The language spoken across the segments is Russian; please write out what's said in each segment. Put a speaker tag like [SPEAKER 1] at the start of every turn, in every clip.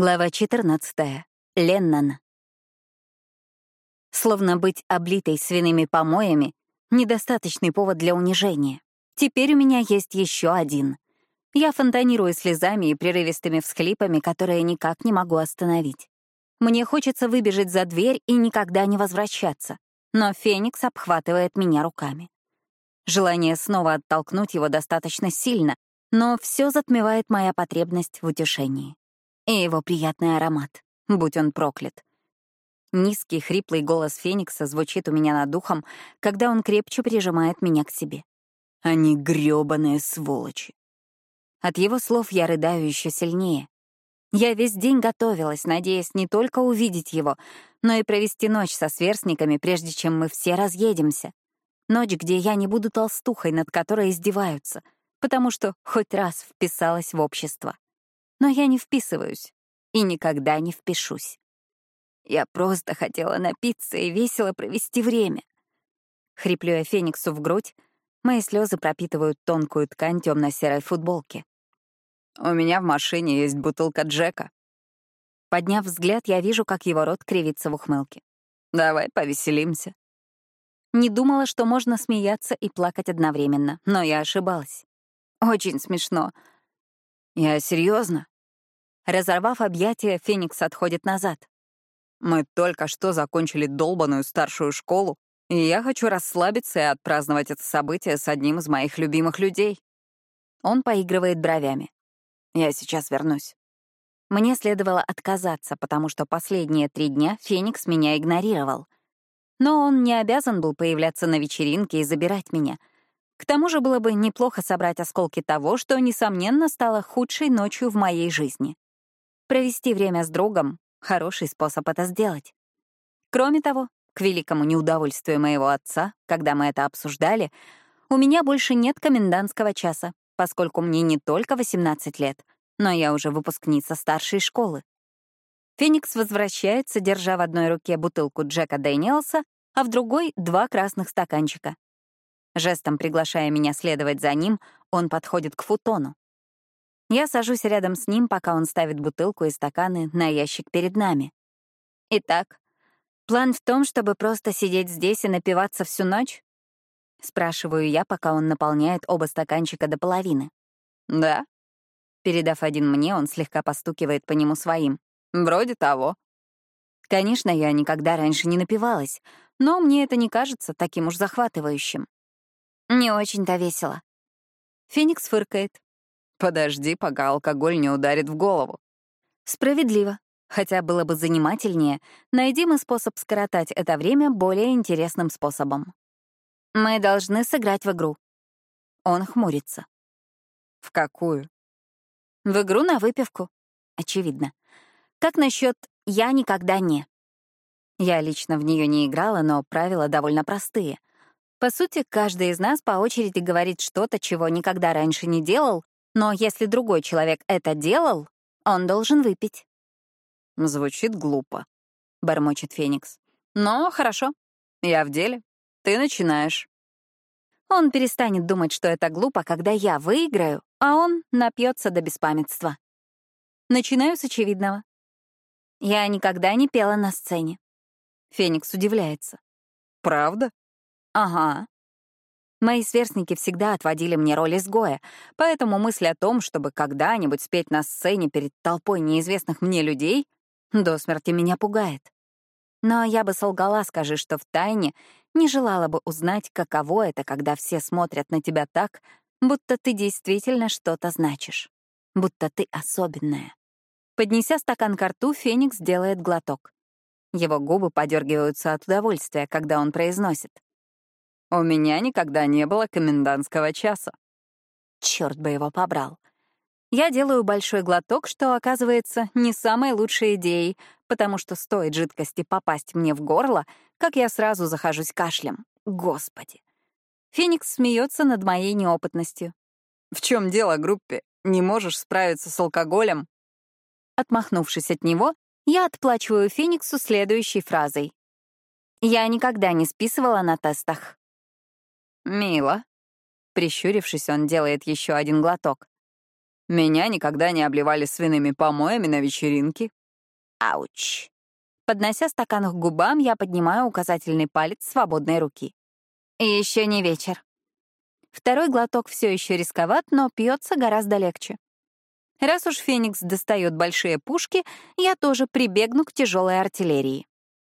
[SPEAKER 1] Глава 14. Леннон. Словно быть облитой свиными помоями — недостаточный повод для унижения. Теперь у меня есть еще один. Я фонтанирую слезами и прерывистыми всхлипами, которые никак не могу остановить. Мне хочется выбежать за дверь и никогда не возвращаться, но Феникс обхватывает меня руками. Желание снова оттолкнуть его достаточно сильно, но все затмевает моя потребность в утешении и его приятный аромат, будь он проклят. Низкий, хриплый голос Феникса звучит у меня над духом, когда он крепче прижимает меня к себе. Они грёбаные сволочи. От его слов я рыдаю еще сильнее. Я весь день готовилась, надеясь не только увидеть его, но и провести ночь со сверстниками, прежде чем мы все разъедемся. Ночь, где я не буду толстухой, над которой издеваются, потому что хоть раз вписалась в общество но я не вписываюсь и никогда не впишусь. Я просто хотела напиться и весело провести время. Хриплю я Фениксу в грудь, мои слезы пропитывают тонкую ткань темно-серой футболки. «У меня в машине есть бутылка Джека». Подняв взгляд, я вижу, как его рот кривится в ухмылке. «Давай повеселимся». Не думала, что можно смеяться и плакать одновременно, но я ошибалась. Очень смешно — «Я серьезно. Разорвав объятия, Феникс отходит назад. «Мы только что закончили долбанную старшую школу, и я хочу расслабиться и отпраздновать это событие с одним из моих любимых людей». Он поигрывает бровями. «Я сейчас вернусь». Мне следовало отказаться, потому что последние три дня Феникс меня игнорировал. Но он не обязан был появляться на вечеринке и забирать меня — к тому же было бы неплохо собрать осколки того, что, несомненно, стало худшей ночью в моей жизни. Провести время с другом — хороший способ это сделать. Кроме того, к великому неудовольствию моего отца, когда мы это обсуждали, у меня больше нет комендантского часа, поскольку мне не только 18 лет, но я уже выпускница старшей школы. Феникс возвращается, держа в одной руке бутылку Джека Дэниелса, а в другой — два красных стаканчика. Жестом приглашая меня следовать за ним, он подходит к футону. Я сажусь рядом с ним, пока он ставит бутылку и стаканы на ящик перед нами. Итак, план в том, чтобы просто сидеть здесь и напиваться всю ночь? Спрашиваю я, пока он наполняет оба стаканчика до половины. Да. Передав один мне, он слегка постукивает по нему своим. Вроде того. Конечно, я никогда раньше не напивалась, но мне это не кажется таким уж захватывающим. Не очень-то весело. Феникс фыркает. Подожди, пока алкоголь не ударит в голову. Справедливо. Хотя было бы занимательнее, найди мы способ скоротать это время более интересным способом. Мы должны сыграть в игру. Он хмурится. В какую? В игру на выпивку. Очевидно. Как насчет «я никогда не»? Я лично в нее не играла, но правила довольно простые. По сути, каждый из нас по очереди говорит что-то, чего никогда раньше не делал, но если другой человек это делал, он должен выпить. Звучит глупо, — бормочет Феникс. Но хорошо, я в деле. Ты начинаешь. Он перестанет думать, что это глупо, когда я выиграю, а он напьется до беспамятства. Начинаю с очевидного. Я никогда не пела на сцене. Феникс удивляется. Правда? Ага. Мои сверстники всегда отводили мне роль изгоя, поэтому мысль о том, чтобы когда-нибудь спеть на сцене перед толпой неизвестных мне людей, до смерти меня пугает. Но я бы солгала, скажи, что в тайне не желала бы узнать, каково это, когда все смотрят на тебя так, будто ты действительно что-то значишь, будто ты особенная. Поднеся стакан к рту, Феникс делает глоток. Его губы подергиваются от удовольствия, когда он произносит. У меня никогда не было комендантского часа. Черт бы его побрал. Я делаю большой глоток, что оказывается не самой лучшей идеей, потому что стоит жидкости попасть мне в горло, как я сразу захожусь кашлем. Господи. Феникс смеется над моей неопытностью. «В чем дело, группе? Не можешь справиться с алкоголем?» Отмахнувшись от него, я отплачиваю Фениксу следующей фразой. «Я никогда не списывала на тестах». «Мило». Прищурившись, он делает еще один глоток.
[SPEAKER 2] Меня никогда не обливали свиными помоями на вечеринке.
[SPEAKER 1] Ауч. Поднося стакан к губам, я поднимаю указательный палец свободной руки. И еще не вечер. Второй глоток все еще рисковат, но пьется гораздо легче. Раз уж Феникс достает большие пушки, я тоже прибегну к тяжелой артиллерии.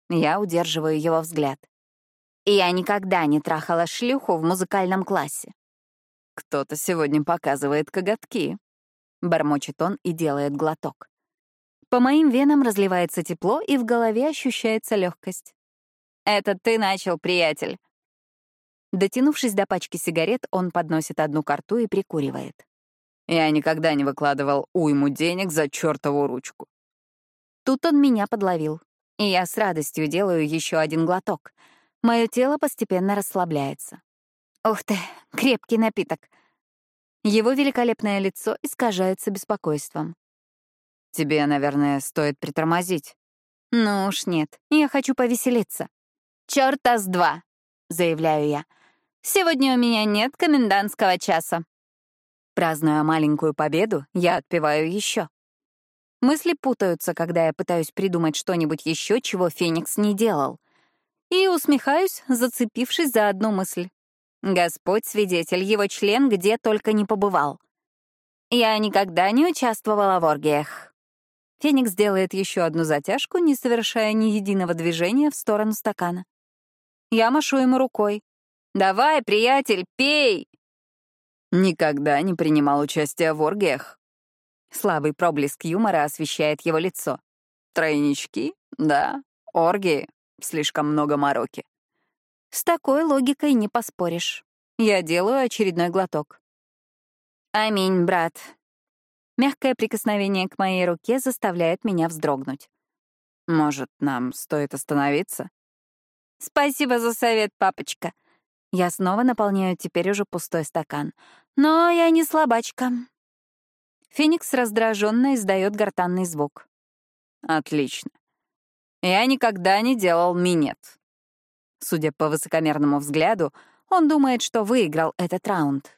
[SPEAKER 1] Я удерживаю его взгляд. Я никогда не трахала шлюху в музыкальном классе.
[SPEAKER 2] «Кто-то сегодня показывает коготки», — бормочет он и делает глоток.
[SPEAKER 1] По моим венам разливается тепло, и в голове ощущается легкость. «Это ты начал, приятель». Дотянувшись до пачки сигарет, он подносит одну карту и прикуривает.
[SPEAKER 2] Я никогда не выкладывал уйму денег за чертову ручку.
[SPEAKER 1] Тут он меня подловил, и я с радостью делаю еще один глоток. Мое тело постепенно расслабляется. Ух ты, крепкий напиток. Его великолепное лицо искажается беспокойством.
[SPEAKER 2] Тебе, наверное, стоит притормозить.
[SPEAKER 1] Ну уж нет, я хочу повеселиться. Чёрта с два, заявляю я. Сегодня у меня нет комендантского часа. Празднуя маленькую победу, я отпиваю еще. Мысли путаются, когда я пытаюсь придумать что-нибудь еще, чего Феникс не делал. И усмехаюсь, зацепившись за одну мысль. Господь свидетель, его член где только не побывал. Я никогда не участвовала в оргиях. Феникс делает еще одну затяжку, не совершая ни единого движения в сторону стакана. Я машу ему рукой. «Давай, приятель, пей!»
[SPEAKER 2] Никогда не принимал участия в оргиях.
[SPEAKER 1] Слабый проблеск юмора освещает его лицо.
[SPEAKER 2] Тройнички? Да. Оргии? Слишком много мороки.
[SPEAKER 1] С такой логикой не поспоришь. Я делаю очередной глоток. Аминь, брат. Мягкое прикосновение к моей руке заставляет меня вздрогнуть.
[SPEAKER 2] Может, нам стоит остановиться?
[SPEAKER 1] Спасибо за совет, папочка. Я снова наполняю теперь уже пустой стакан. Но я не слабачка. Феникс раздраженно издает гортанный звук.
[SPEAKER 2] Отлично. Я никогда не делал минет. Судя по высокомерному взгляду, он думает, что выиграл этот раунд.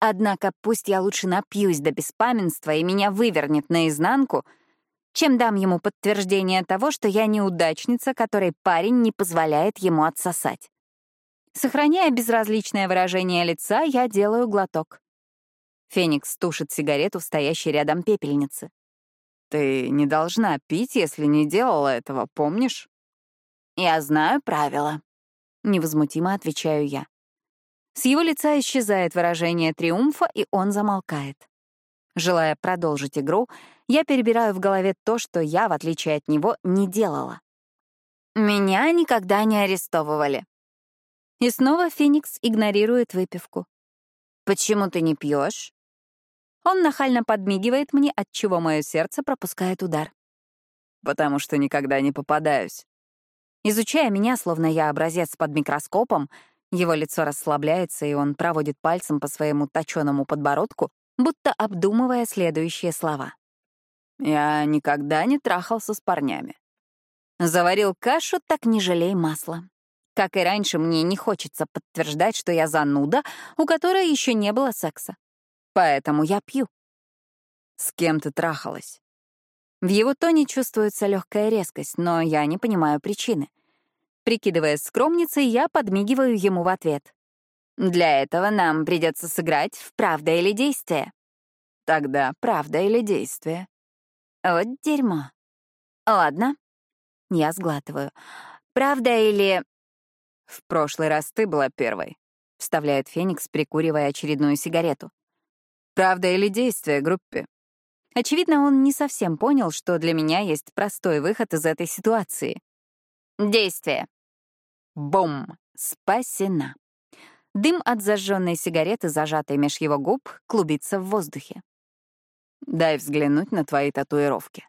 [SPEAKER 1] Однако пусть я лучше напьюсь до беспамятства и меня вывернет наизнанку, чем дам ему подтверждение того, что я неудачница, которой парень не позволяет ему отсосать. Сохраняя безразличное выражение лица, я делаю глоток. Феникс тушит сигарету в стоящей рядом пепельнице.
[SPEAKER 2] «Ты не должна пить, если не делала этого, помнишь?»
[SPEAKER 1] «Я знаю правила», — невозмутимо отвечаю я. С его лица исчезает выражение триумфа, и он замолкает. Желая продолжить игру, я перебираю в голове то, что я, в отличие от него, не делала. Меня никогда не арестовывали. И снова Феникс игнорирует выпивку. «Почему ты не пьешь? Он нахально подмигивает мне, от чего мое сердце пропускает удар.
[SPEAKER 2] «Потому что никогда не попадаюсь».
[SPEAKER 1] Изучая меня, словно я образец под микроскопом, его лицо расслабляется, и он проводит пальцем по своему точеному подбородку, будто обдумывая следующие слова.
[SPEAKER 2] «Я никогда не трахался с парнями».
[SPEAKER 1] Заварил кашу, так не жалей масла. Как и раньше, мне не хочется подтверждать, что я зануда, у которой еще не было секса. Поэтому я пью.
[SPEAKER 2] С кем ты трахалась?
[SPEAKER 1] В его тоне чувствуется легкая резкость, но я не понимаю причины. Прикидываясь скромницей, я подмигиваю ему в ответ. Для этого нам придется сыграть в «Правда или действие».
[SPEAKER 2] Тогда правда или действие?
[SPEAKER 1] Вот дерьмо. Ладно. Я сглатываю. Правда или...
[SPEAKER 2] В прошлый раз ты была первой, — вставляет Феникс, прикуривая очередную сигарету. Правда или действие группе?
[SPEAKER 1] Очевидно, он не совсем понял, что для меня есть простой выход из этой ситуации. Действие. Бум! Спасена. Дым от зажженной сигареты, зажатой меж его губ, клубится в воздухе.
[SPEAKER 2] Дай взглянуть на твои татуировки.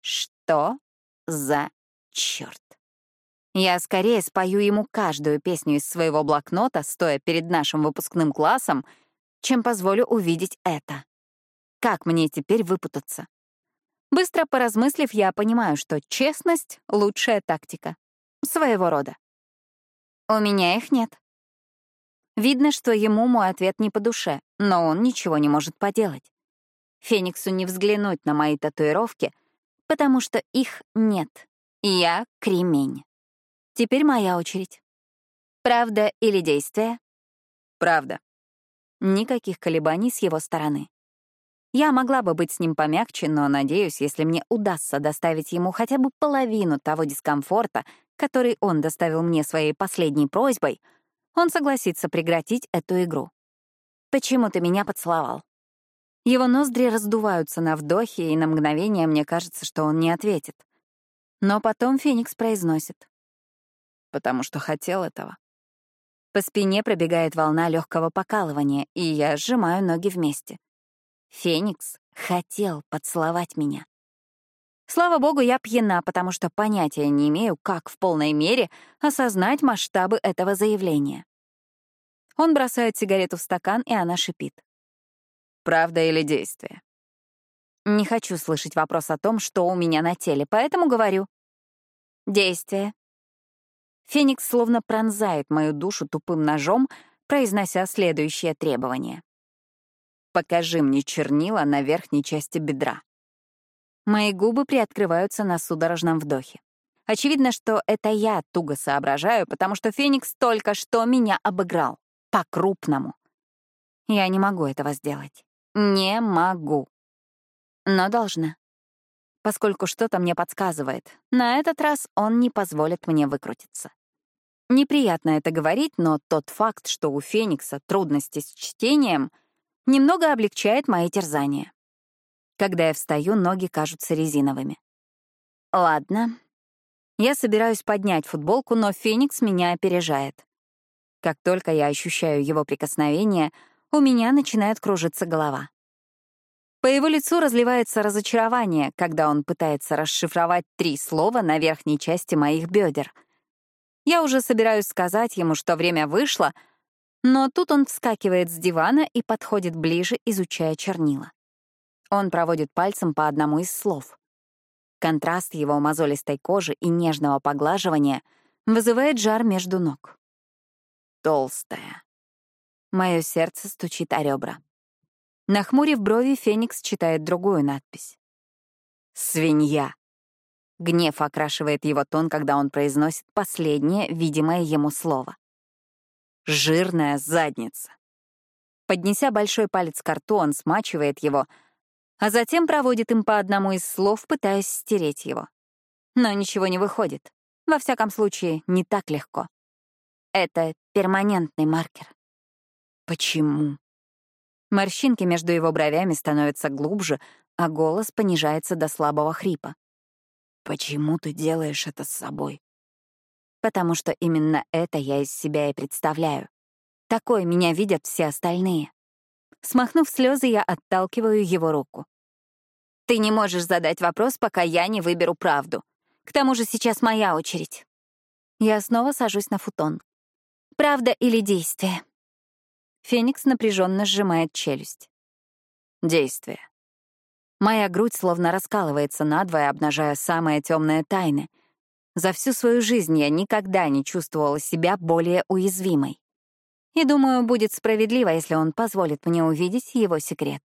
[SPEAKER 1] Что за черт? Я скорее спою ему каждую песню из своего блокнота, стоя перед нашим выпускным классом, чем позволю увидеть это. Как мне теперь выпутаться? Быстро поразмыслив, я понимаю, что честность — лучшая тактика. Своего рода. У меня их нет. Видно, что ему мой ответ не по душе, но он ничего не может поделать. Фениксу не взглянуть на мои татуировки, потому что их нет. Я — кремень. Теперь моя очередь. Правда или действие?
[SPEAKER 2] Правда.
[SPEAKER 1] Никаких колебаний с его стороны. Я могла бы быть с ним помягче, но надеюсь, если мне удастся доставить ему хотя бы половину того дискомфорта, который он доставил мне своей последней просьбой, он согласится прекратить эту игру. «Почему ты меня поцеловал?» Его ноздри раздуваются на вдохе, и на мгновение мне кажется, что он не ответит. Но потом Феникс произносит.
[SPEAKER 2] «Потому что хотел этого».
[SPEAKER 1] По спине пробегает волна легкого покалывания, и я сжимаю ноги вместе. Феникс хотел поцеловать меня. Слава богу, я пьяна, потому что понятия не имею, как в полной мере осознать масштабы этого заявления. Он бросает сигарету в стакан, и она шипит.
[SPEAKER 2] Правда или действие?
[SPEAKER 1] Не хочу слышать вопрос о том, что у меня на теле, поэтому говорю. Действие. Феникс словно пронзает мою душу тупым ножом, произнося следующее требование.
[SPEAKER 2] «Покажи мне чернила на верхней части бедра».
[SPEAKER 1] Мои губы приоткрываются на судорожном вдохе. Очевидно, что это я туго соображаю, потому что Феникс только что меня обыграл. По-крупному. Я не могу этого сделать. Не могу. Но должна. Поскольку что-то мне подсказывает, на этот раз он не позволит мне выкрутиться. Неприятно это говорить, но тот факт, что у Феникса трудности с чтением, немного облегчает мои терзания. Когда я встаю, ноги кажутся резиновыми. Ладно. Я собираюсь поднять футболку, но Феникс меня опережает. Как только я ощущаю его прикосновение, у меня начинает кружиться голова. По его лицу разливается разочарование, когда он пытается расшифровать три слова на верхней части моих бедер. Я уже собираюсь сказать ему, что время вышло, но тут он вскакивает с дивана и подходит ближе, изучая чернила. Он проводит пальцем по одному из слов. Контраст его мозолистой кожи и нежного поглаживания вызывает жар между ног.
[SPEAKER 2] Толстая.
[SPEAKER 1] Мое сердце стучит о ребра. Нахмурив брови, Феникс читает другую надпись.
[SPEAKER 2] «Свинья».
[SPEAKER 1] Гнев окрашивает его тон, когда он произносит последнее, видимое ему слово.
[SPEAKER 2] «Жирная задница».
[SPEAKER 1] Поднеся большой палец к рту, он смачивает его — а затем проводит им по одному из слов, пытаясь стереть его. Но ничего не выходит. Во всяком случае, не так легко. Это перманентный маркер.
[SPEAKER 2] Почему?
[SPEAKER 1] Морщинки между его бровями становятся глубже, а голос понижается до слабого хрипа.
[SPEAKER 2] «Почему ты делаешь это с собой?»
[SPEAKER 1] «Потому что именно это я из себя и представляю. Такой меня видят все остальные. Смахнув слезы, я отталкиваю его руку. «Ты не можешь задать вопрос, пока я не выберу правду. К тому же сейчас моя очередь». Я снова сажусь на футон. «Правда или действие?» Феникс напряженно сжимает челюсть.
[SPEAKER 2] «Действие».
[SPEAKER 1] Моя грудь словно раскалывается надвое, обнажая самые темные тайны. За всю свою жизнь я никогда не чувствовала себя более уязвимой. И думаю, будет справедливо, если он позволит мне увидеть его секрет.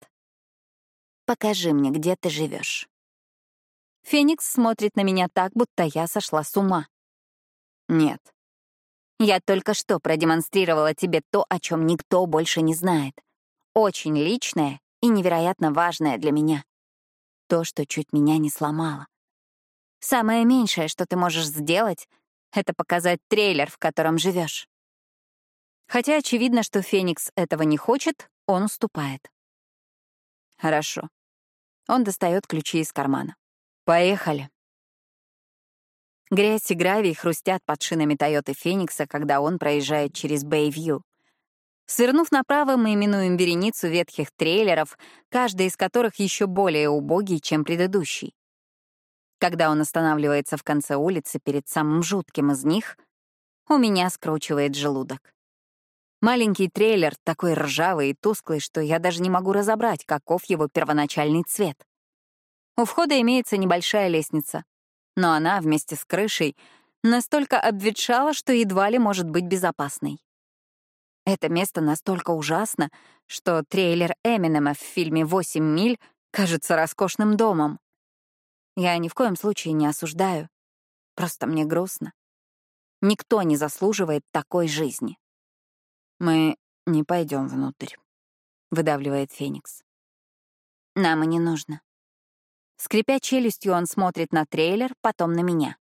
[SPEAKER 1] Покажи мне, где ты живешь. Феникс смотрит на меня так, будто я сошла с ума.
[SPEAKER 2] Нет.
[SPEAKER 1] Я только что продемонстрировала тебе то, о чем никто больше не знает. Очень личное и невероятно важное для меня. То, что чуть меня не сломало. Самое меньшее, что ты можешь сделать, — это показать трейлер, в котором живешь. Хотя очевидно, что Феникс этого не хочет, он уступает.
[SPEAKER 2] Хорошо.
[SPEAKER 1] Он достает ключи из кармана.
[SPEAKER 2] Поехали.
[SPEAKER 1] Грязь и гравий хрустят под шинами Тойоты Феникса, когда он проезжает через Бэйвью. Свернув направо, мы минуем вереницу ветхих трейлеров, каждый из которых еще более убогий, чем предыдущий. Когда он останавливается в конце улицы перед самым жутким из них, у меня скручивает желудок. Маленький трейлер такой ржавый и тусклый, что я даже не могу разобрать, каков его первоначальный цвет. У входа имеется небольшая лестница, но она вместе с крышей настолько обветшала, что едва ли может быть безопасной. Это место настолько ужасно, что трейлер Эминема в фильме «Восемь миль»
[SPEAKER 2] кажется роскошным домом. Я ни в коем случае не осуждаю. Просто мне грустно. Никто не заслуживает такой жизни. Мы не пойдем внутрь, выдавливает Феникс. Нам и не нужно. Скрипя челюстью, он смотрит на трейлер, потом на меня.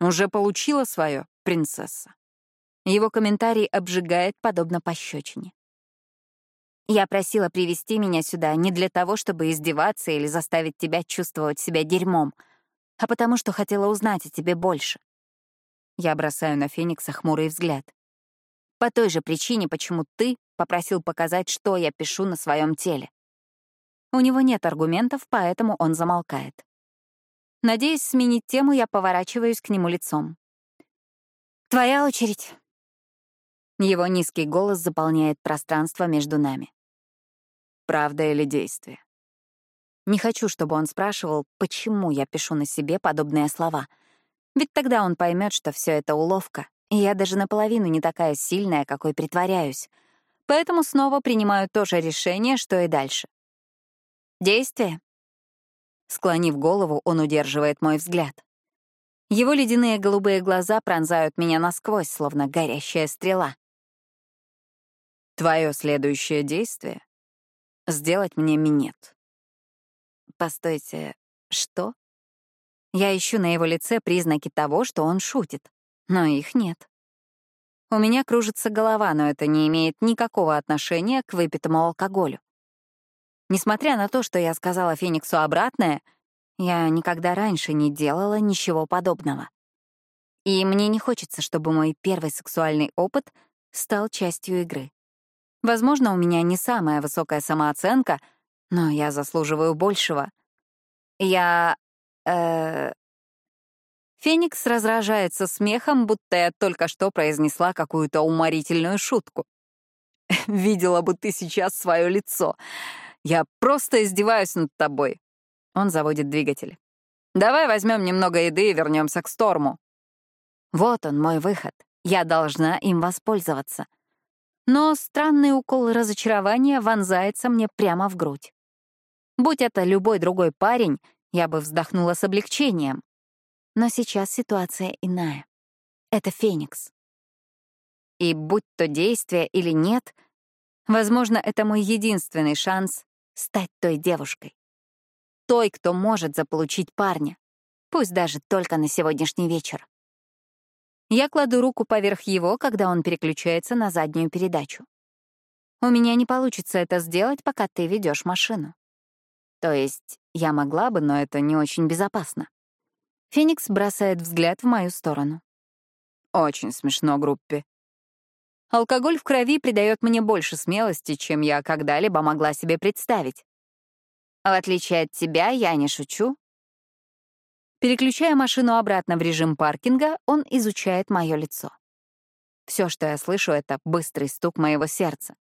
[SPEAKER 2] Уже получила свое, принцесса. Его комментарий обжигает, подобно пощечине. Я просила привести меня сюда не для того, чтобы издеваться или заставить тебя чувствовать себя дерьмом, а потому что хотела узнать о тебе больше. Я бросаю на Феникса хмурый взгляд. По той же причине, почему ты попросил показать, что я пишу на своем теле. У него нет аргументов, поэтому он замолкает. Надеясь сменить тему, я поворачиваюсь к нему лицом. «Твоя очередь». Его низкий голос заполняет пространство между нами. Правда или действие? Не хочу, чтобы он спрашивал, почему я пишу на себе подобные слова. Ведь тогда он поймет, что все это уловка, и я даже наполовину не такая сильная, какой притворяюсь. Поэтому снова принимаю то же решение, что и дальше. Действие. Склонив голову, он удерживает мой взгляд. Его ледяные голубые глаза пронзают меня насквозь, словно горящая стрела. Твое следующее действие — сделать мне минет. Постойте, что? Я ищу на его лице признаки того, что он шутит, но их нет. У меня кружится голова, но это не имеет никакого отношения к выпитому алкоголю. Несмотря на то, что я сказала Фениксу обратное, я никогда раньше не делала ничего подобного. И мне не хочется, чтобы мой первый сексуальный опыт стал частью игры. Возможно, у меня не самая высокая самооценка, но я заслуживаю большего. Я... Э... Феникс разражается смехом, будто я только что произнесла какую-то уморительную шутку. «Видела бы ты сейчас свое лицо. Я просто издеваюсь над тобой. Он заводит двигатель. Давай возьмем немного еды и вернемся к Сторму. Вот он, мой выход. Я должна им воспользоваться. Но странный укол разочарования вонзается мне прямо в грудь. Будь это любой другой парень, я бы вздохнула с облегчением. Но сейчас ситуация иная. Это Феникс. И будь то действие или нет, возможно, это мой единственный шанс стать той девушкой. Той, кто может заполучить парня. Пусть даже только на сегодняшний вечер. Я кладу руку поверх его, когда он переключается на заднюю передачу. У меня не получится это сделать, пока ты ведешь машину. То есть я могла бы, но это не очень безопасно. Феникс бросает взгляд в мою сторону. Очень смешно, группе. Алкоголь в крови придает мне больше смелости, чем я когда-либо могла себе представить. В отличие от тебя, я не шучу. Переключая машину обратно в режим паркинга, он изучает мое лицо. Все, что я слышу, — это быстрый стук моего сердца.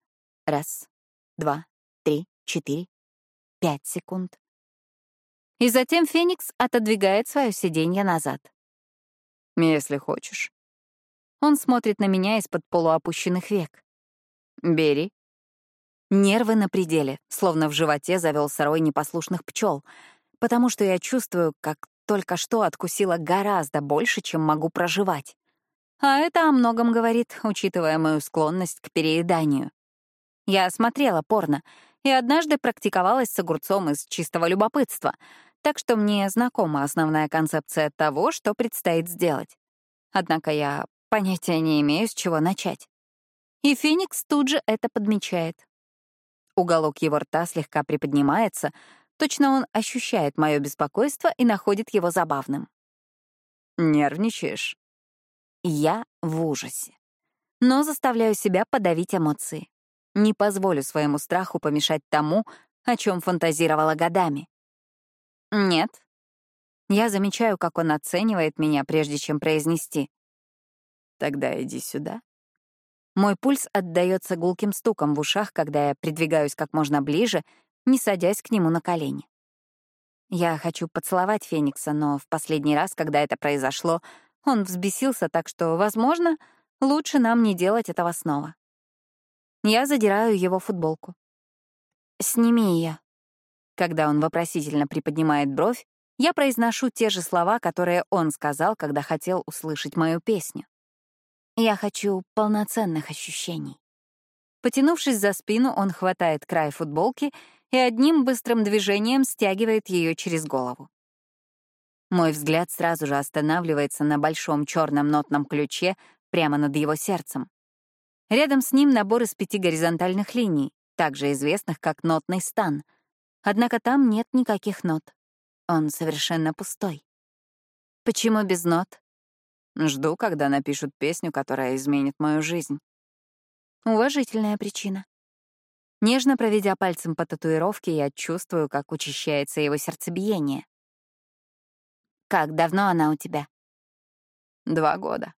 [SPEAKER 2] Раз, два, три, четыре, пять секунд. И затем Феникс отодвигает свое сиденье назад. «Если хочешь». Он смотрит на меня из-под полуопущенных век. «Бери». Нервы на пределе, словно в животе завелся рой непослушных пчел, потому что я чувствую, как только что откусила гораздо больше, чем могу проживать. А это о многом говорит, учитывая мою склонность к перееданию. Я смотрела порно и однажды практиковалась с огурцом из чистого любопытства, так что мне знакома основная концепция того, что предстоит сделать. Однако я Понятия не имею, с чего начать. И Феникс тут же это подмечает. Уголок его рта слегка приподнимается, точно он ощущает мое беспокойство и находит его забавным. «Нервничаешь?» Я в ужасе. Но заставляю себя подавить эмоции. Не позволю своему страху помешать тому, о чем фантазировала годами. «Нет». Я замечаю, как он оценивает меня, прежде чем произнести. Тогда иди сюда. Мой пульс отдаётся гулким стуком в ушах, когда я придвигаюсь как можно ближе, не садясь к нему на колени. Я хочу поцеловать Феникса, но в последний раз, когда это произошло, он взбесился, так что, возможно, лучше нам не делать этого снова. Я задираю его футболку. «Сними её». Когда он вопросительно приподнимает бровь, я произношу те же слова, которые он сказал, когда хотел услышать мою песню. Я хочу полноценных ощущений. Потянувшись за спину, он хватает край футболки и одним быстрым движением стягивает ее через голову. Мой взгляд сразу же останавливается на большом черном нотном ключе прямо над его сердцем. Рядом с ним набор из пяти горизонтальных линий, также известных как нотный стан. Однако там нет никаких нот. Он совершенно пустой. Почему без нот? Жду, когда напишут песню, которая изменит мою жизнь. Уважительная причина. Нежно проведя пальцем по татуировке, я чувствую, как учащается его сердцебиение. «Как давно она у тебя?» «Два года».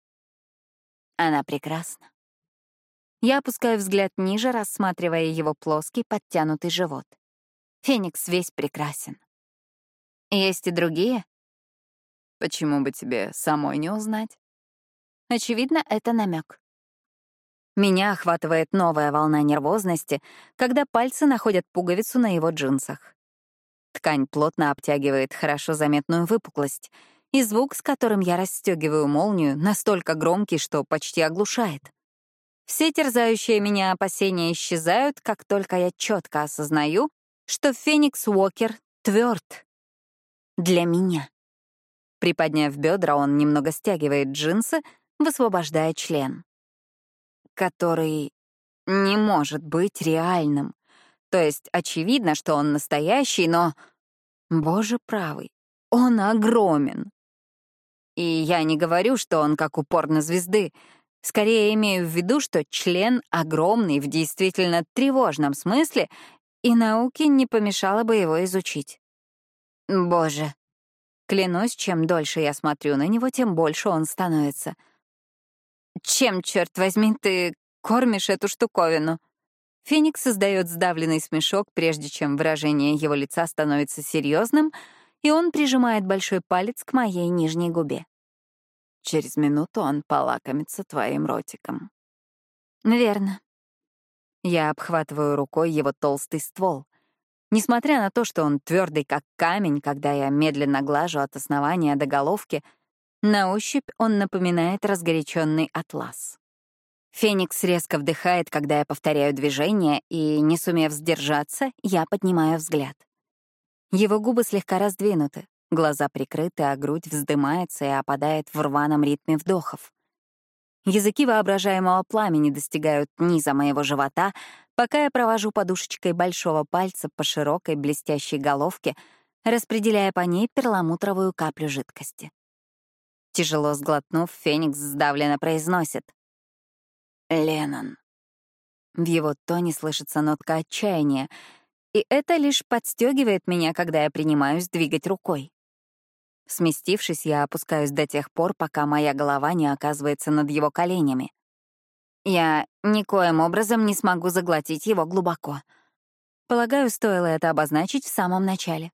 [SPEAKER 2] «Она прекрасна». Я опускаю взгляд ниже, рассматривая его плоский, подтянутый живот. Феникс весь прекрасен. Есть и другие? Почему бы тебе самой не узнать? Очевидно, это намек. Меня охватывает новая волна нервозности, когда пальцы находят пуговицу на его джинсах. Ткань плотно обтягивает хорошо заметную выпуклость, и звук, с которым я расстегиваю молнию, настолько громкий, что почти оглушает. Все терзающие меня опасения исчезают, как только я четко осознаю, что Феникс Уокер тверд. Для меня. Приподняв бедра, он немного стягивает джинсы, высвобождая член. Который не может быть реальным. То есть очевидно, что он настоящий, но... Боже правый, он огромен. И я не говорю, что он как у порнозвезды, Скорее имею в виду, что член огромный в действительно тревожном смысле, и науке не помешало бы его изучить. Боже. Клянусь, чем дольше я смотрю на него, тем больше он становится. Чем, черт возьми, ты кормишь эту штуковину? Феникс издает сдавленный смешок, прежде чем выражение его лица становится серьезным, и он прижимает большой палец к моей нижней губе. Через минуту он полакомится твоим ротиком. Верно. Я обхватываю рукой его толстый ствол. Несмотря на то, что он твердый как камень, когда я медленно глажу от основания до головки, на ощупь он напоминает разгоряченный атлас. Феникс резко вдыхает, когда я повторяю движение, и, не сумев сдержаться, я поднимаю взгляд. Его губы слегка раздвинуты, Глаза прикрыты, а грудь вздымается и опадает в рваном ритме вдохов. Языки воображаемого пламени достигают низа моего живота, пока я провожу подушечкой большого пальца по широкой блестящей головке, распределяя по ней перламутровую каплю жидкости. Тяжело сглотнув, Феникс сдавленно произносит. «Леннон». В его тоне слышится нотка отчаяния, и это лишь подстегивает меня, когда я принимаюсь двигать рукой. Сместившись, я опускаюсь до тех пор, пока моя голова не оказывается над его коленями. Я никоим образом не смогу заглотить его глубоко. Полагаю, стоило это обозначить в самом начале.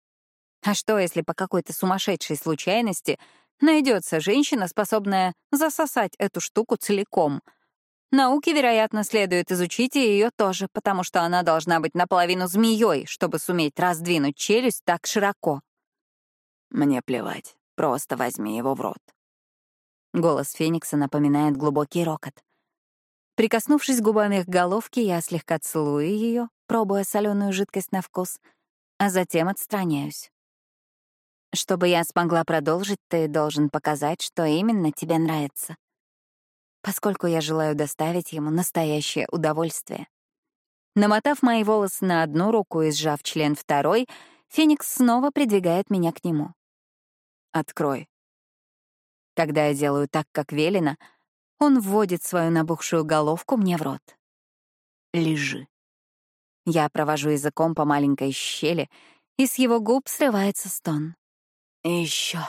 [SPEAKER 2] А что, если по какой-то сумасшедшей случайности найдется женщина, способная засосать эту штуку целиком? Науке, вероятно, следует изучить и ее тоже, потому что она должна быть наполовину змеей, чтобы суметь раздвинуть челюсть так широко. Мне плевать, просто возьми его в рот. Голос Феникса напоминает глубокий рокот. Прикоснувшись губами к головке, я слегка целую ее, пробуя соленую жидкость на вкус, а затем отстраняюсь. Чтобы я смогла продолжить, ты должен показать, что именно тебе нравится. Поскольку я желаю доставить ему настоящее удовольствие. Намотав мои волосы на одну руку и сжав член второй, Феникс снова придвигает меня к нему. Открой. Когда я делаю так, как велено, он вводит свою набухшую головку мне в рот. Лежи. Я провожу языком по маленькой щели, и с его губ срывается стон. Еще.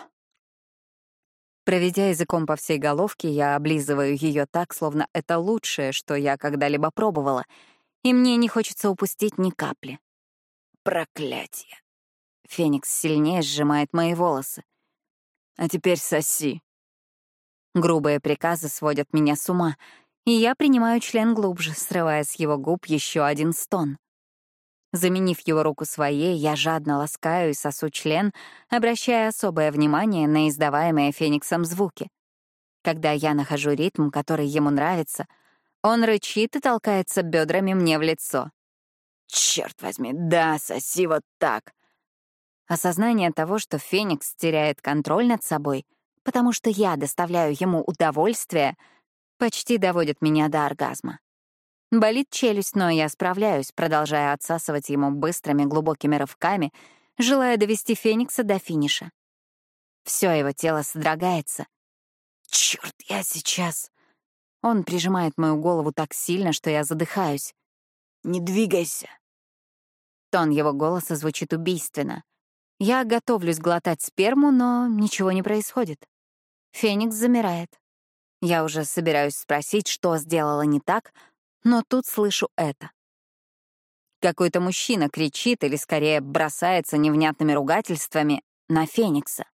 [SPEAKER 2] Проведя языком по всей головке, я облизываю ее так, словно это лучшее, что я когда-либо пробовала, и мне не хочется упустить ни капли. Проклятие. Феникс сильнее сжимает мои волосы. А теперь соси. Грубые приказы сводят меня с ума, и я принимаю член глубже, срывая с его губ еще один стон. Заменив его руку своей, я жадно ласкаю и сосу член, обращая особое внимание на издаваемые Фениксом звуки. Когда я нахожу ритм, который ему нравится, он рычит и толкается бедрами мне в лицо. Черт возьми, да, соси вот так. Осознание того, что Феникс теряет контроль над собой, потому что я доставляю ему удовольствие, почти доводит меня до оргазма. Болит челюсть, но я справляюсь, продолжая отсасывать ему быстрыми глубокими рывками, желая довести Феникса до финиша. Все его тело содрогается. Черт, я сейчас... Он прижимает мою голову так сильно, что я задыхаюсь. «Не двигайся!» Тон его голоса звучит убийственно. Я готовлюсь глотать сперму, но ничего не происходит. Феникс замирает. Я уже собираюсь спросить, что сделала не так, но тут слышу это. Какой-то мужчина кричит или, скорее, бросается невнятными ругательствами на Феникса.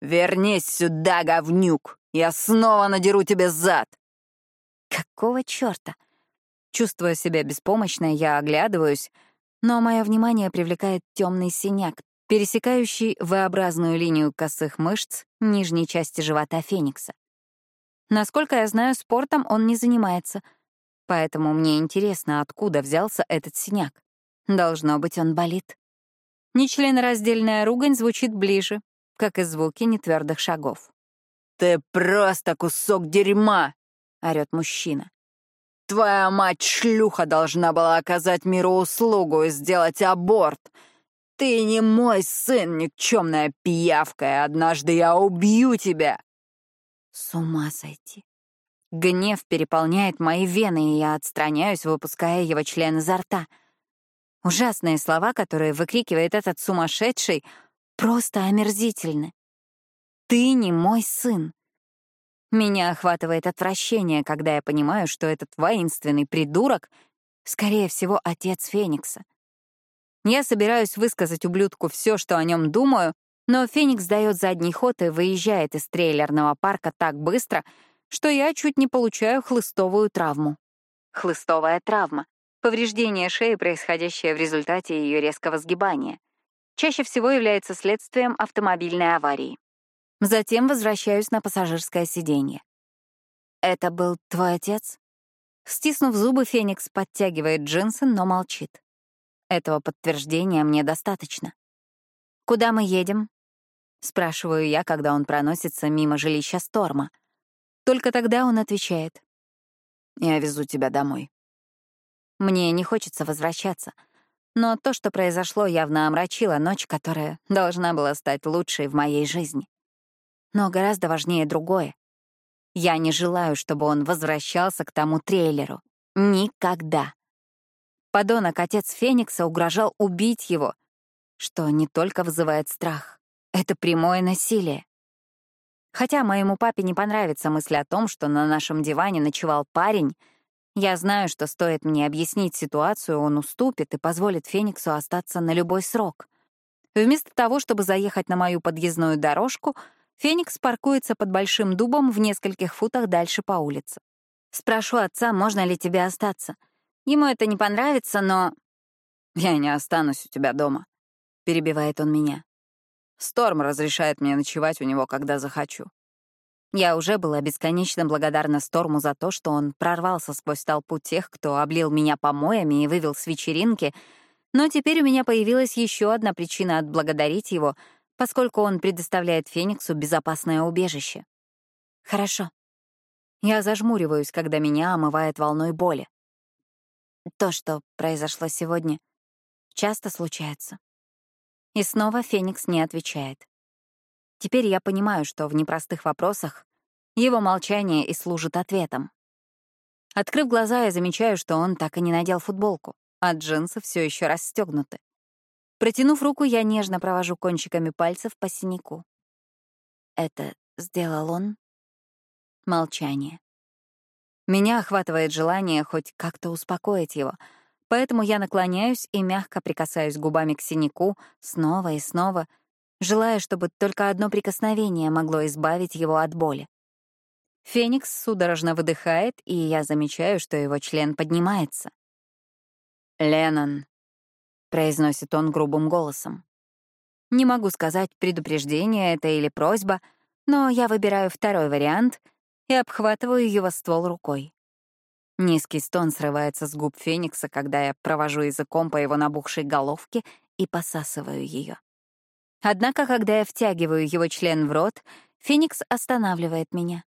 [SPEAKER 2] «Вернись сюда, говнюк! Я снова надеру тебе зад!» Какого черта? Чувствуя себя беспомощной, я оглядываюсь, но мое внимание привлекает темный синяк, пересекающий V-образную линию косых мышц нижней части живота Феникса. Насколько я знаю, спортом он не занимается — Поэтому мне интересно, откуда взялся этот синяк. Должно быть, он болит. Нечленораздельная ругань звучит ближе, как и звуки нетвердых шагов. «Ты просто кусок дерьма!» — орёт мужчина. «Твоя мать-шлюха должна была оказать миру услугу и сделать аборт. Ты не мой сын, никчемная пиявка, и однажды я убью тебя!» С ума сойти. Гнев переполняет мои вены, и я отстраняюсь, выпуская его член изо рта. Ужасные слова, которые выкрикивает этот сумасшедший, просто омерзительны. «Ты не мой сын». Меня охватывает отвращение, когда я понимаю, что этот воинственный придурок, скорее всего, отец Феникса. Я собираюсь высказать ублюдку все, что о нем думаю, но Феникс дает задний ход и выезжает из трейлерного парка так быстро, что я чуть не получаю хлыстовую травму. Хлыстовая травма — повреждение шеи, происходящее в результате ее резкого сгибания. Чаще всего является следствием автомобильной аварии. Затем возвращаюсь на пассажирское сиденье. «Это был твой отец?» Стиснув зубы, Феникс подтягивает джинсы, но молчит. Этого подтверждения мне достаточно. «Куда мы едем?» — спрашиваю я, когда он проносится мимо жилища Сторма — только тогда он отвечает. «Я везу тебя домой». Мне не хочется возвращаться, но то, что произошло, явно омрачило ночь, которая должна была стать лучшей в моей жизни. Но гораздо важнее другое. Я не желаю, чтобы он возвращался к тому трейлеру. Никогда. Подонок, отец Феникса, угрожал убить его, что не только вызывает страх. Это прямое насилие. Хотя моему папе не понравится мысль о том, что на нашем диване ночевал парень, я знаю, что стоит мне объяснить ситуацию, он уступит и позволит Фениксу остаться на любой срок. Вместо того, чтобы заехать на мою подъездную дорожку, Феникс паркуется под большим дубом в нескольких футах дальше по улице. Спрошу отца, можно ли тебе остаться. Ему это не понравится, но... «Я не останусь у тебя дома», — перебивает он меня. Сторм разрешает мне ночевать у него, когда захочу. Я уже была бесконечно благодарна Сторму за то, что он прорвался сквозь толпу тех, кто облил меня помоями и вывел с вечеринки, но теперь у меня появилась еще одна причина отблагодарить его, поскольку он предоставляет Фениксу безопасное убежище. Хорошо. Я зажмуриваюсь, когда меня омывает волной боли. То, что произошло сегодня, часто случается. И снова Феникс не отвечает. Теперь я понимаю, что в непростых вопросах его молчание и служит ответом. Открыв глаза, я замечаю, что он так и не надел футболку, а джинсы все еще расстегнуты. Протянув руку, я нежно провожу кончиками пальцев по синяку. Это сделал он? Молчание. Меня охватывает желание хоть как-то успокоить его — Поэтому я наклоняюсь и мягко прикасаюсь губами к синяку снова и снова, желая, чтобы только одно прикосновение могло избавить его от боли. Феникс судорожно выдыхает, и я замечаю, что его член поднимается. «Леннон», — произносит он грубым голосом. Не могу сказать, предупреждение это или просьба, но я выбираю второй вариант и обхватываю его ствол рукой. Низкий стон срывается с губ Феникса, когда я провожу языком по его набухшей головке и посасываю ее. Однако, когда я втягиваю его член в рот, Феникс останавливает меня.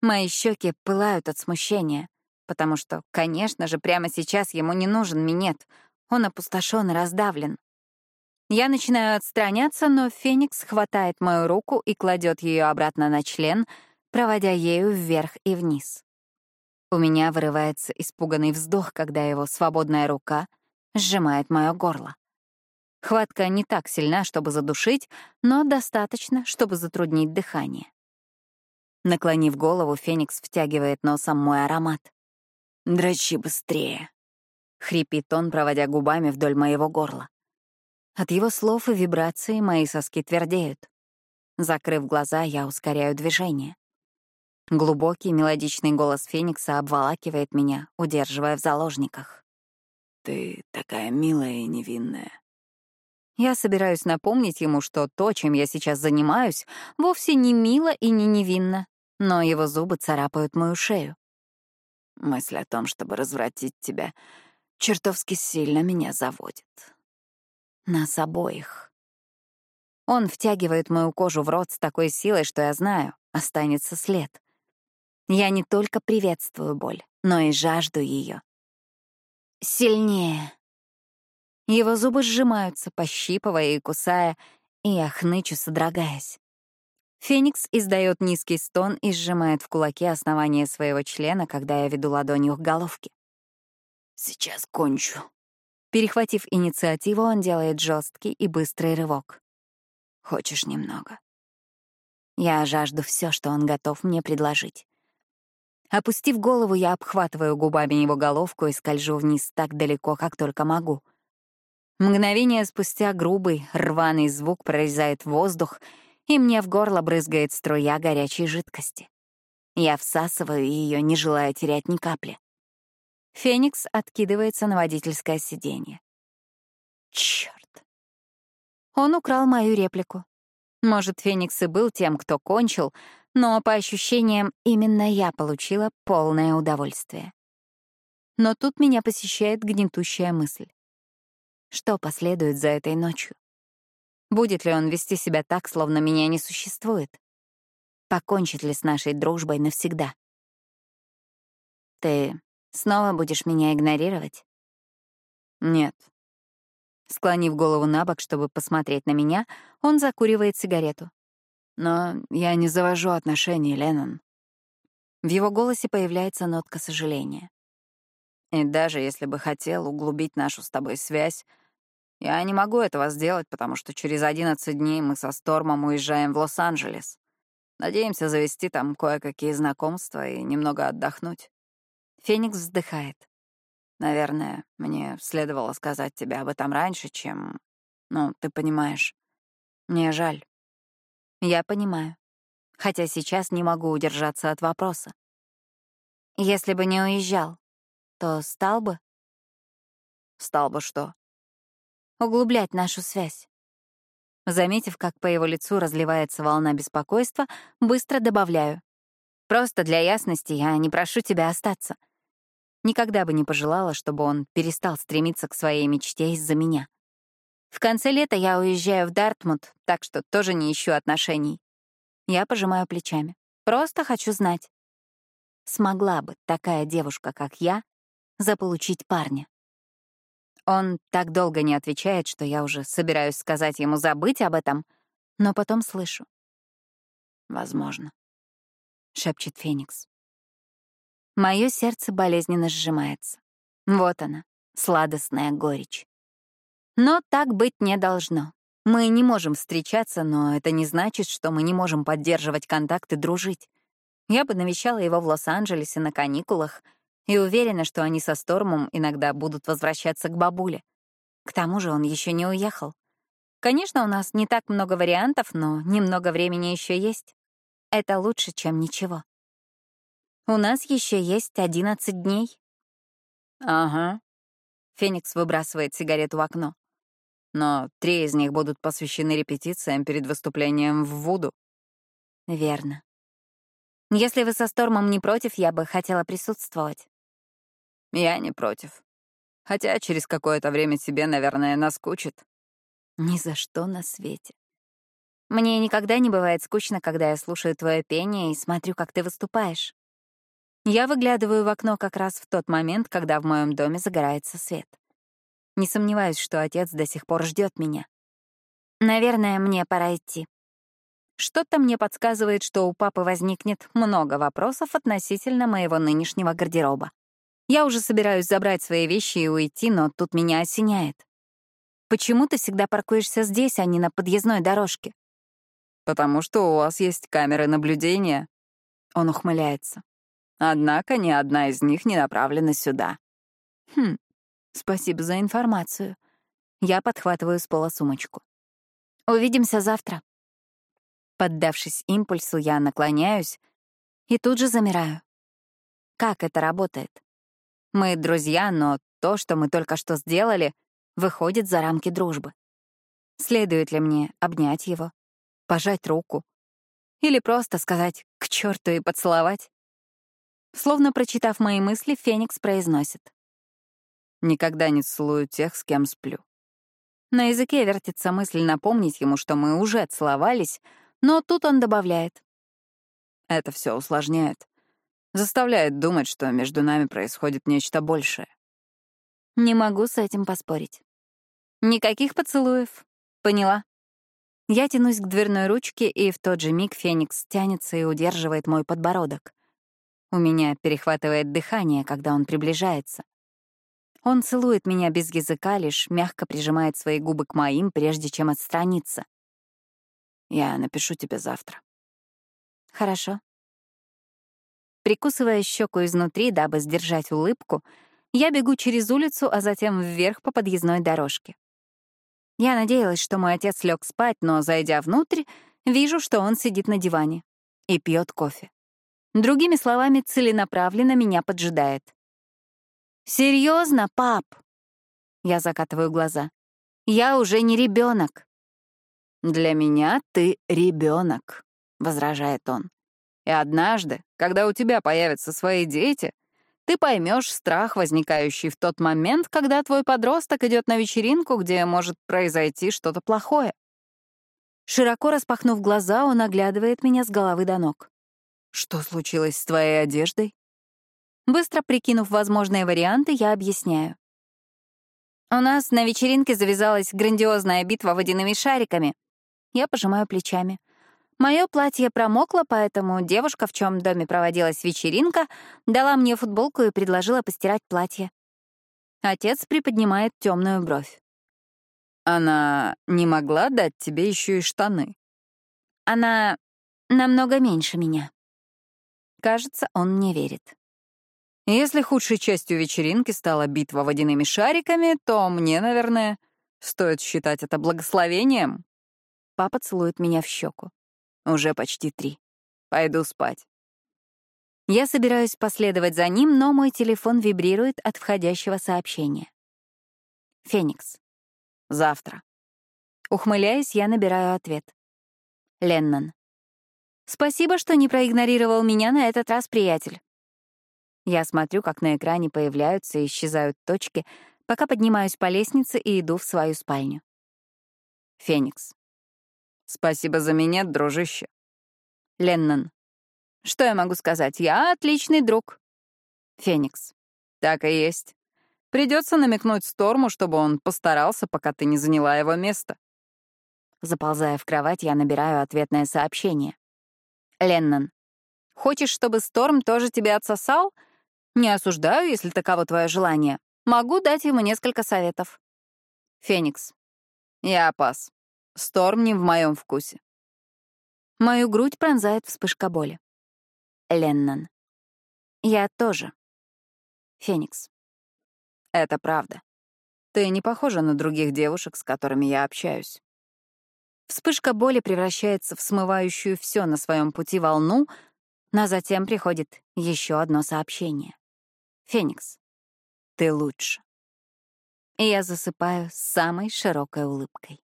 [SPEAKER 2] Мои щеки пылают от смущения, потому что, конечно же, прямо сейчас ему не нужен минет. Он опустошен и раздавлен. Я начинаю отстраняться, но Феникс хватает мою руку и кладет ее обратно на член, проводя ею вверх и вниз. У меня вырывается испуганный вздох, когда его свободная рука сжимает мое горло. Хватка не так сильна, чтобы задушить, но достаточно, чтобы затруднить дыхание. Наклонив голову, Феникс втягивает носом мой аромат. «Дрочи быстрее!» — хрипит он, проводя губами вдоль моего горла. От его слов и вибраций мои соски твердеют. Закрыв глаза, я ускоряю движение. Глубокий мелодичный голос Феникса обволакивает меня, удерживая в заложниках. «Ты такая милая и невинная». Я собираюсь напомнить ему, что то, чем я сейчас занимаюсь, вовсе не мило и не невинно, но его зубы царапают мою шею. Мысль о том, чтобы развратить тебя, чертовски сильно меня заводит. Нас обоих. Он втягивает мою кожу в рот с такой силой, что я знаю, останется след — я не только приветствую боль, но и жажду ее. Сильнее. Его зубы сжимаются, пощипывая и кусая, и я хнычу, содрогаясь. Феникс издает низкий стон и сжимает в кулаке основание своего члена, когда я веду ладонью к головке. «Сейчас кончу». Перехватив инициативу, он делает жесткий и быстрый рывок. «Хочешь немного?» Я жажду все, что он готов мне предложить. Опустив голову, я обхватываю губами его головку и скольжу вниз так далеко, как только могу. Мгновение спустя грубый, рваный звук прорезает воздух, и мне в горло брызгает струя горячей жидкости. Я всасываю ее, не желая терять ни капли. Феникс откидывается на водительское сиденье. Черт! Он украл мою реплику. Может, Феникс и был тем, кто кончил, но, по ощущениям, именно я получила полное удовольствие. Но тут меня посещает гнетущая мысль. Что последует за этой ночью? Будет ли он вести себя так, словно меня не существует? Покончит ли с нашей дружбой навсегда? Ты снова будешь меня игнорировать? Нет. Склонив голову на бок, чтобы посмотреть на меня, он закуривает сигарету. Но я не завожу отношений, Леннон. В его голосе появляется нотка сожаления. И даже если бы хотел углубить нашу с тобой связь, я не могу этого сделать, потому что через 11 дней мы со Стормом уезжаем в Лос-Анджелес. Надеемся завести там кое-какие знакомства и немного отдохнуть. Феникс вздыхает. Наверное, мне следовало сказать тебе об этом раньше, чем... Ну, ты понимаешь. Мне жаль. Я понимаю. Хотя сейчас не могу удержаться от вопроса. Если бы не уезжал, то стал бы? Стал бы что? Углублять нашу связь. Заметив, как по его лицу разливается волна беспокойства, быстро добавляю. Просто для ясности я не прошу тебя остаться. Никогда бы не пожелала, чтобы он перестал стремиться к своей мечте из-за меня. В конце лета я уезжаю в Дартмут, так что тоже не ищу отношений. Я пожимаю плечами. Просто хочу знать. Смогла бы такая девушка, как я, заполучить парня? Он так долго не отвечает, что я уже собираюсь сказать ему забыть об этом, но потом слышу. «Возможно», — шепчет Феникс. Мое сердце болезненно сжимается. Вот она, сладостная горечь. Но так быть не должно. Мы не можем встречаться, но это не значит, что мы не можем поддерживать контакт и дружить. Я бы навещала его в Лос-Анджелесе на каникулах и уверена, что они со Стормом иногда будут возвращаться к бабуле. К тому же он еще не уехал. Конечно, у нас не так много вариантов, но немного времени еще есть. Это лучше, чем ничего. У нас еще есть 11 дней. Ага, Феникс выбрасывает сигарету в окно. Но три из них будут посвящены репетициям перед выступлением в Вуду.
[SPEAKER 1] Верно. Если вы со Стормом не против, я бы хотела присутствовать.
[SPEAKER 2] Я не против. Хотя через какое-то время тебе, наверное, наскучит.
[SPEAKER 1] Ни за что на свете. Мне никогда не бывает скучно, когда я слушаю твое пение и смотрю, как ты выступаешь. Я выглядываю в окно как раз в тот момент, когда в моем доме загорается свет. Не сомневаюсь, что отец до сих пор ждет меня. Наверное, мне пора идти. Что-то мне подсказывает, что у папы возникнет много вопросов относительно моего нынешнего гардероба. Я уже собираюсь забрать свои вещи и уйти, но тут меня осеняет. Почему ты всегда паркуешься здесь, а не на подъездной дорожке?
[SPEAKER 2] Потому что у вас есть камеры наблюдения. Он ухмыляется. Однако ни одна из них не направлена сюда.
[SPEAKER 1] Хм, спасибо за информацию. Я подхватываю с пола сумочку. Увидимся завтра. Поддавшись импульсу, я наклоняюсь и тут же замираю. Как это работает? Мы друзья, но то, что мы только что сделали, выходит за рамки дружбы. Следует ли мне обнять его, пожать руку или просто сказать «к черту» и поцеловать? Словно прочитав мои мысли, Феникс произносит.
[SPEAKER 2] «Никогда не целую тех, с кем сплю».
[SPEAKER 1] На языке вертится мысль напомнить ему, что мы уже целовались, но тут он добавляет.
[SPEAKER 2] Это все усложняет. Заставляет думать, что между нами происходит нечто большее.
[SPEAKER 1] Не могу с этим поспорить. Никаких поцелуев. Поняла. Я тянусь к дверной ручке, и в тот же миг Феникс тянется и удерживает мой подбородок. У меня перехватывает дыхание, когда он приближается. Он целует меня без языка, лишь мягко прижимает свои губы к моим, прежде чем отстраниться.
[SPEAKER 2] Я напишу тебе завтра.
[SPEAKER 1] Хорошо. Прикусывая щеку изнутри, дабы сдержать улыбку, я бегу через улицу, а затем вверх по подъездной дорожке. Я надеялась, что мой отец лег спать, но, зайдя внутрь, вижу, что он сидит на диване и пьет кофе. Другими словами, целенаправленно меня поджидает. Серьезно, пап?» Я закатываю глаза. «Я уже не ребенок.
[SPEAKER 2] «Для меня ты ребенок, возражает он. «И однажды, когда у тебя появятся свои дети, ты поймешь страх, возникающий в тот момент, когда твой подросток идет на вечеринку, где может произойти что-то плохое.
[SPEAKER 1] Широко распахнув глаза, он оглядывает меня с головы до ног.
[SPEAKER 2] Что случилось с твоей одеждой?
[SPEAKER 1] Быстро прикинув возможные варианты, я объясняю. У нас на вечеринке завязалась грандиозная битва водяными шариками. Я пожимаю плечами. Мое платье промокло, поэтому девушка, в чем доме проводилась вечеринка, дала мне футболку и предложила постирать платье. Отец приподнимает темную бровь.
[SPEAKER 2] Она не могла дать тебе еще и штаны?
[SPEAKER 1] Она намного меньше меня. Кажется, он мне верит.
[SPEAKER 2] Если худшей частью вечеринки стала битва водяными шариками, то мне, наверное, стоит считать это благословением.
[SPEAKER 1] Папа целует меня в щеку.
[SPEAKER 2] Уже почти три. Пойду спать.
[SPEAKER 1] Я собираюсь последовать за ним, но мой телефон вибрирует от входящего сообщения. Феникс.
[SPEAKER 2] Завтра.
[SPEAKER 1] Ухмыляясь, я набираю ответ. Леннон. Спасибо, что не проигнорировал меня на этот раз, приятель. Я смотрю, как на экране появляются и исчезают точки, пока поднимаюсь по лестнице и иду в свою спальню.
[SPEAKER 2] Феникс. Спасибо за меня, дружище.
[SPEAKER 1] Леннон. Что я могу сказать? Я отличный друг.
[SPEAKER 2] Феникс. Так и есть. Придется намекнуть Сторму, чтобы он постарался, пока ты не заняла его место.
[SPEAKER 1] Заползая в кровать, я набираю ответное сообщение. Леннон. Хочешь, чтобы Сторм тоже тебя отсосал? Не осуждаю, если таково твое желание. Могу дать ему несколько советов.
[SPEAKER 2] Феникс. Я пас. Сторм не в моем вкусе.
[SPEAKER 1] Мою грудь пронзает вспышка боли. Леннон. Я тоже. Феникс.
[SPEAKER 2] Это правда. Ты не похожа на других девушек, с которыми я общаюсь.
[SPEAKER 1] Вспышка боли превращается в смывающую все на своем пути волну, но затем приходит еще одно сообщение. «Феникс, ты лучше». и я засыпаю с самой широкой улыбкой.